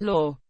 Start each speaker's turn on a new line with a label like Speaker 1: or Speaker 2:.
Speaker 1: law.